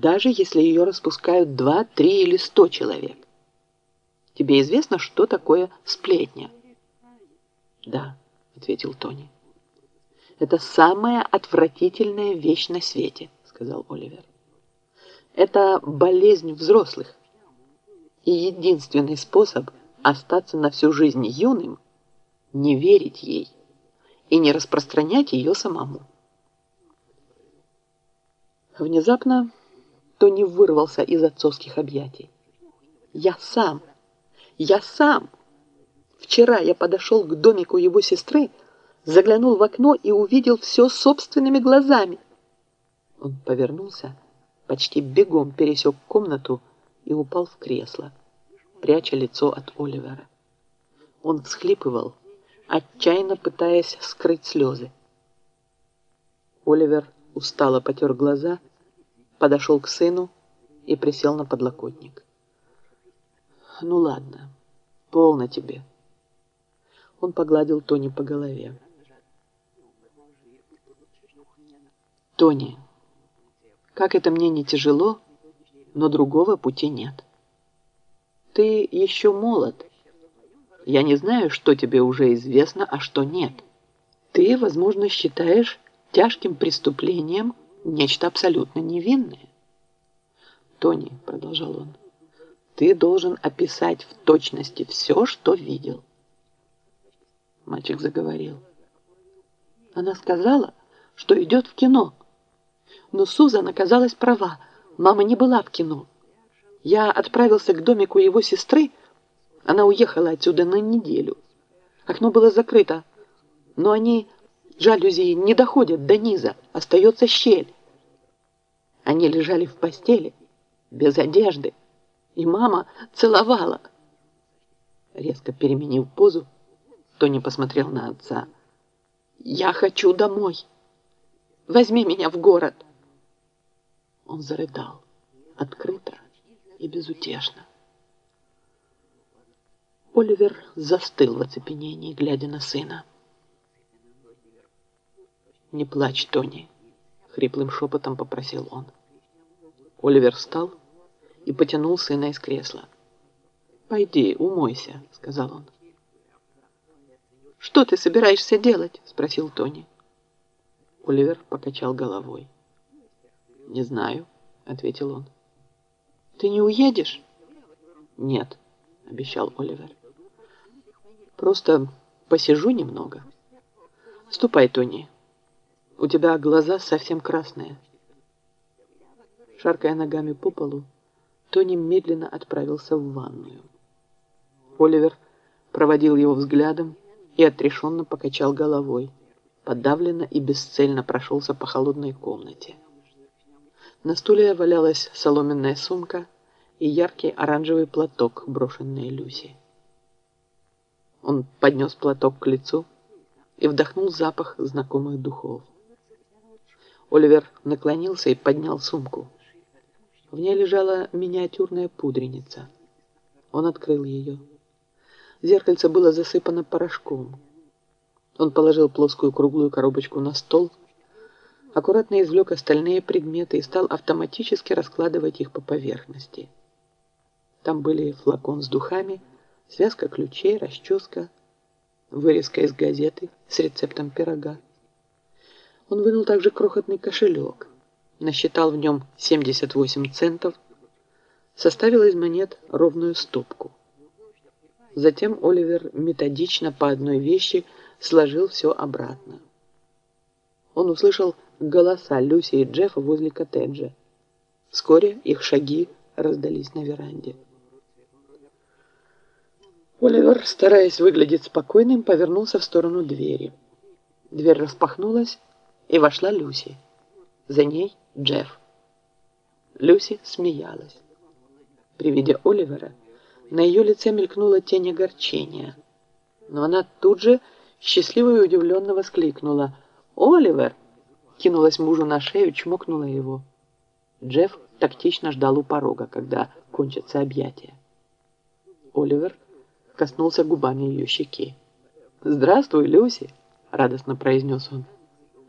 даже если ее распускают два, три или сто человек. Тебе известно, что такое сплетня? Да, ответил Тони. Это самая отвратительная вещь на свете, сказал Оливер. Это болезнь взрослых. И единственный способ остаться на всю жизнь юным – не верить ей и не распространять ее самому. Внезапно Тони вырвался из отцовских объятий. «Я сам! Я сам! Вчера я подошел к домику его сестры, заглянул в окно и увидел все собственными глазами». Он повернулся, почти бегом пересек комнату и упал в кресло, пряча лицо от Оливера. Он всхлипывал, отчаянно пытаясь скрыть слезы. Оливер устало потер глаза, подошел к сыну и присел на подлокотник. «Ну ладно, полно тебе». Он погладил Тони по голове. «Тони, как это мне не тяжело, но другого пути нет. Ты еще молод. Я не знаю, что тебе уже известно, а что нет. Ты, возможно, считаешь, тяжким преступлением нечто абсолютно невинное. Тони, продолжал он, ты должен описать в точности все, что видел. Мальчик заговорил. Она сказала, что идет в кино. Но Сузан оказалась права. Мама не была в кино. Я отправился к домику его сестры. Она уехала отсюда на неделю. Окно было закрыто, но они Жалюзи не доходят до низа, остается щель. Они лежали в постели, без одежды, и мама целовала. Резко переменив позу, Тони посмотрел на отца. «Я хочу домой. Возьми меня в город». Он зарыдал, открыто и безутешно. Оливер застыл в оцепенении, глядя на сына. «Не плачь, Тони», — хриплым шепотом попросил он. Оливер встал и потянул сына из кресла. «Пойди, умойся», — сказал он. «Что ты собираешься делать?» — спросил Тони. Оливер покачал головой. «Не знаю», — ответил он. «Ты не уедешь?» «Нет», — обещал Оливер. «Просто посижу немного. Ступай, Тони, у тебя глаза совсем красные. Шаркая ногами по полу, Тони медленно отправился в ванную. Оливер проводил его взглядом и отрешенно покачал головой, подавленно и бесцельно прошелся по холодной комнате. На стуле валялась соломенная сумка и яркий оранжевый платок, брошенный Люси. Он поднес платок к лицу и вдохнул запах знакомых духов. Оливер наклонился и поднял сумку. В ней лежала миниатюрная пудреница. Он открыл ее. Зеркальце было засыпано порошком. Он положил плоскую круглую коробочку на стол, аккуратно извлек остальные предметы и стал автоматически раскладывать их по поверхности. Там были флакон с духами, связка ключей, расческа, вырезка из газеты с рецептом пирога. Он вынул также крохотный кошелек, насчитал в нем 78 центов, составил из монет ровную стопку. Затем Оливер методично по одной вещи сложил все обратно. Он услышал голоса Люси и Джеффа возле коттеджа. Вскоре их шаги раздались на веранде. Оливер, стараясь выглядеть спокойным, повернулся в сторону двери. Дверь распахнулась, и вошла Люси. За ней Джефф. Люси смеялась. При виде Оливера на ее лице мелькнула тень огорчения. Но она тут же счастливо и удивленно воскликнула. «Оливер!» Кинулась мужу на шею, чмокнула его. Джефф тактично ждал у порога, когда кончатся объятия. Оливер коснулся губами ее щеки. «Здравствуй, Люси!» — радостно произнес он.